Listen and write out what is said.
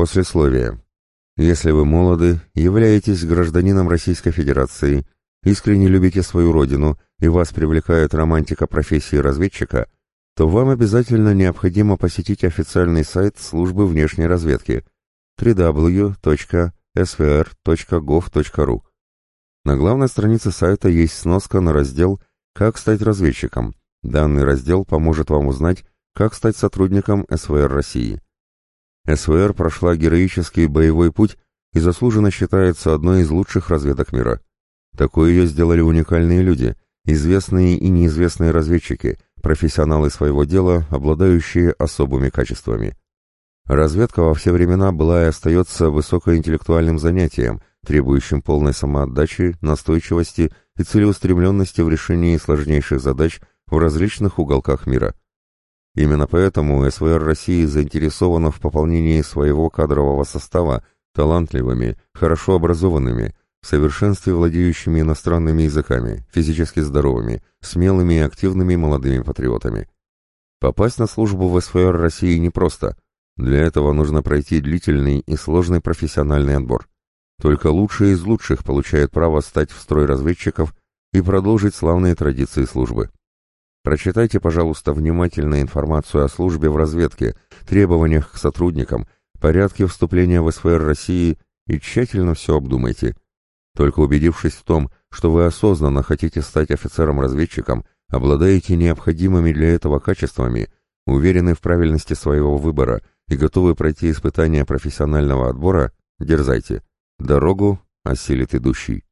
Послесловие. Если вы молоды, являетесь гражданином Российской Федерации, искренне любите свою родину и вас привлекает романтика профессии разведчика, то вам обязательно необходимо посетить официальный сайт службы внешней разведки www.svr.gov.ru. На главной странице сайта есть сноска на раздел «Как стать разведчиком». Данный раздел поможет вам узнать, как стать сотрудником СВР России. СВР прошла героический боевой путь и заслуженно считается одной из лучших разведок мира. Такое ее сделали уникальные люди, известные и неизвестные разведчики, профессионалы своего дела, обладающие особыми качествами. Разведка во все времена была и остается высокоинтеллектуальным занятием, требующим полной самоотдачи, настойчивости и целеустремленности в решении сложнейших задач в различных уголках мира. Именно поэтому СВР России заинтересована в пополнении своего кадрового состава талантливыми, хорошо образованными, в совершенстве владеющими иностранными языками, физически здоровыми, смелыми и активными молодыми патриотами. Попасть на службу в СВР России непросто. Для этого нужно пройти длительный и сложный профессиональный отбор. Только лучшие из лучших получают право стать в строй разведчиков и продолжить славные традиции службы. Прочитайте, пожалуйста, внимательно информацию о службе в разведке, требованиях к сотрудникам, порядке вступления в СФР России и тщательно все обдумайте. Только убедившись в том, что вы осознанно хотите стать офицером-разведчиком, обладаете необходимыми для этого качествами, уверены в правильности своего выбора и готовы пройти испытания профессионального отбора, дерзайте. Дорогу осилит идущий.